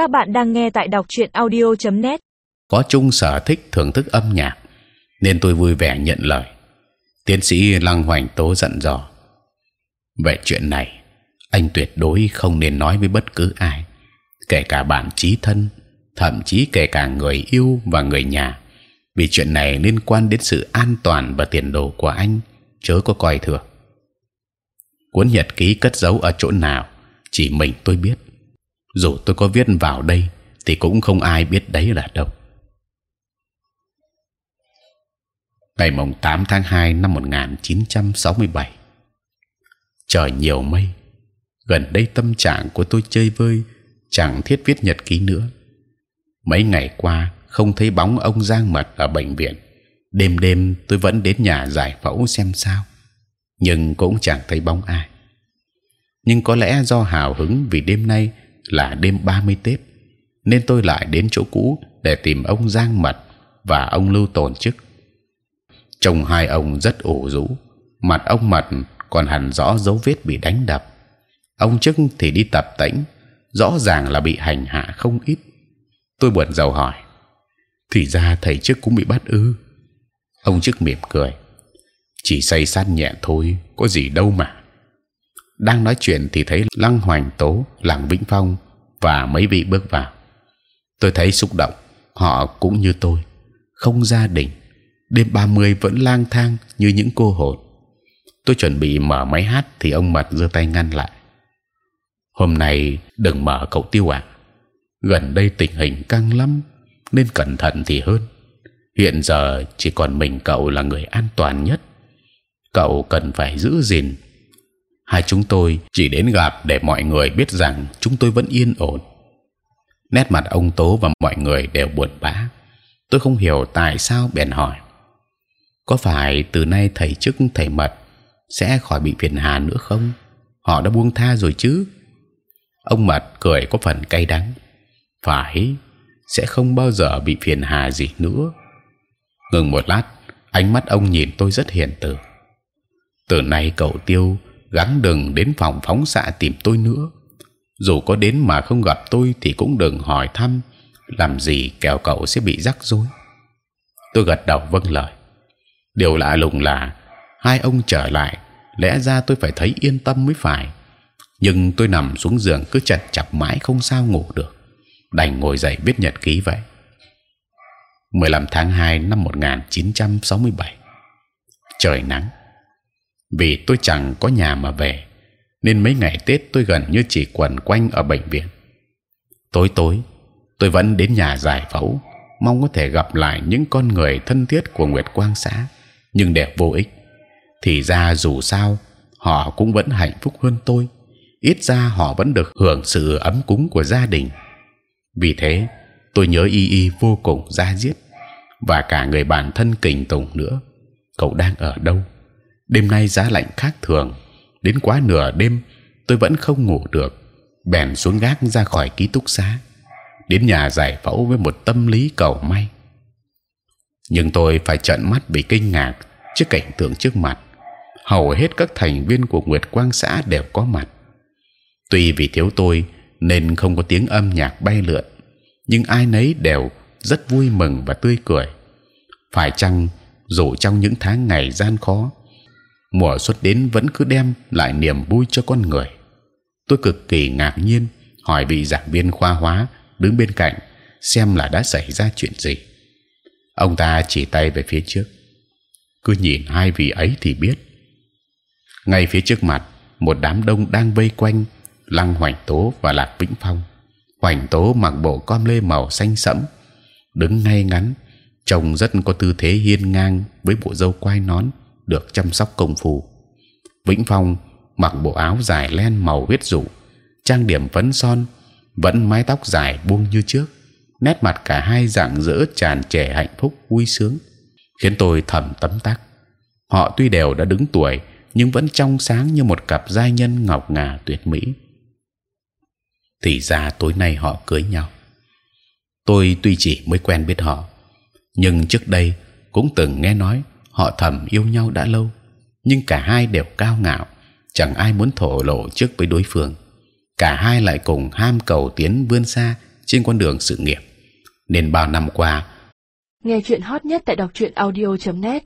Các bạn đang nghe tại đọc truyện audio.net. Có chung sở thích thưởng thức âm nhạc, nên tôi vui vẻ nhận lời. Tiến sĩ Lăng Hoành Tố dặn dò. Về chuyện này, anh tuyệt đối không nên nói với bất cứ ai, kể cả bạn chí thân, thậm chí kể cả người yêu và người nhà, vì chuyện này liên quan đến sự an toàn và tiền đồ của anh, chớ có coi thường. Cuốn nhật ký cất giấu ở chỗ nào, chỉ mình tôi biết. Dù tôi có viết vào đây, thì cũng không ai biết đấy là đâu. Ngày mùng 8 tháng 2 năm 1967 trời nhiều mây. Gần đây tâm trạng của tôi chơi vơi, chẳng thiết viết nhật ký nữa. Mấy ngày qua không thấy bóng ông Giang Mật ở bệnh viện. Đêm đêm tôi vẫn đến nhà giải phẫu xem sao, nhưng cũng chẳng thấy bóng ai. Nhưng có lẽ do hào hứng vì đêm nay là đêm 30 Tết, nên tôi lại đến chỗ cũ để tìm ông Giang Mật và ông Lưu Tồn chức. chồng hai ông rất ủ rũ, mặt ông Mật còn hẳn rõ dấu vết bị đánh đập. Ông chức thì đi tập tễnh, rõ ràng là bị hành hạ không ít. Tôi buồn rầu hỏi, thì ra thầy chức cũng bị bắt ư? Ông chức mỉm cười, chỉ say sát nhẹ thôi, có gì đâu mà. Đang nói chuyện thì thấy Lăng Hoành Tố, Lăng Vĩnh Phong và mấy vị bước vào. Tôi thấy xúc động, họ cũng như tôi, không gia đình, đêm 30 vẫn lang thang như những cô hồn. Tôi chuẩn bị mở máy hát thì ông mật giơ tay ngăn lại. Hôm nay đừng mở cậu tiêu ạ. Gần đây tình hình căng lắm nên cẩn thận thì hơn. Hiện giờ chỉ còn mình cậu là người an toàn nhất. Cậu cần phải giữ gìn hai chúng tôi chỉ đến gặp để mọi người biết rằng chúng tôi vẫn yên ổn nét mặt ông tố và mọi người đều buồn bã tôi không hiểu tại sao bèn hỏi có phải từ nay thầy chức thầy mật sẽ khỏi bị phiền hà nữa không? Họ đã buông tha rồi chứ? Ông mật cười có phần cay đắng. Phải, sẽ không bao giờ bị phiền hà gì nữa. Ngừng một lát, ánh mắt ông nhìn tôi rất hiền từ. Từ nay cậu tiêu gắng đừng đến phòng phóng xạ tìm tôi nữa. Dù có đến mà không gặp tôi thì cũng đừng hỏi thăm, làm gì kẻo cậu sẽ bị rắc rối. Tôi gật đầu vâng lời. Điều lạ lùng là hai ông trở lại lẽ ra tôi phải thấy yên tâm mới phải nhưng tôi nằm xuống giường cứ chật chặt mãi không sao ngủ được đành ngồi dậy viết nhật ký vậy 15 tháng 2 năm 1967 trời nắng vì tôi chẳng có nhà mà về, nên mấy ngày Tết tôi gần như chỉ quẩn quanh ở bệnh viện. Tối tối, tôi vẫn đến nhà giải phẫu, mong có thể gặp lại những con người thân thiết của Nguyệt Quang xã, nhưng đều vô ích. Thì ra dù sao, họ cũng vẫn hạnh phúc hơn tôi, ít ra họ vẫn được hưởng sự ấm cúng của gia đình. Vì thế, tôi nhớ y y vô cùng ra diết, và cả người bạn thân kình tùng nữa. Cậu đang ở đâu? Đêm nay giá lạnh khác thường. Đến quá nửa đêm tôi vẫn không ngủ được. Bèn xuống gác ra khỏi ký túc xá. Đến nhà giải phẫu với một tâm lý cầu may. Nhưng tôi phải trợn mắt bị kinh ngạc trước cảnh tượng trước mặt. Hầu hết các thành viên của Nguyệt Quang xã đều có mặt. Tuy vì thiếu tôi nên không có tiếng âm nhạc bay lượn, nhưng ai nấy đều rất vui mừng và tươi cười. Phải chăng dù trong những tháng ngày gian khó, mùa xuân đến vẫn cứ đem lại niềm vui cho con người. Tôi cực kỳ ngạc nhiên hỏi vị giảng viên khoa hóa đứng bên cạnh xem là đã xảy ra chuyện gì. Ông ta chỉ tay về phía trước, cứ nhìn hai vị ấy thì biết ngay phía trước mặt một đám đông đang vây quanh lăng hoành tố và lạc vĩnh phong hoành tố mặc bộ com lê màu xanh sẫm đứng ngay ngắn trông rất có tư thế hiên ngang với bộ râu quai nón được chăm sóc công phu vĩnh phong mặc bộ áo dài len màu huyết dụ trang điểm phấn son vẫn mái tóc dài buông như trước nét mặt cả hai dạng dỡ tràn trề hạnh phúc vui sướng khiến tôi thầm tấm tắc họ tuy đều đã đứng tuổi nhưng vẫn trong sáng như một cặp giai nhân ngọc ngà tuyệt mỹ. Thì ra tối nay họ cưới nhau. Tôi tuy chỉ mới quen biết họ, nhưng trước đây cũng từng nghe nói họ thầm yêu nhau đã lâu. Nhưng cả hai đều cao ngạo, chẳng ai muốn thổ lộ trước với đối phương. Cả hai lại cùng ham cầu tiến vươn xa trên con đường sự nghiệp nên bao năm qua Nghe chuyện hot nhất tại đọc truyện audio.net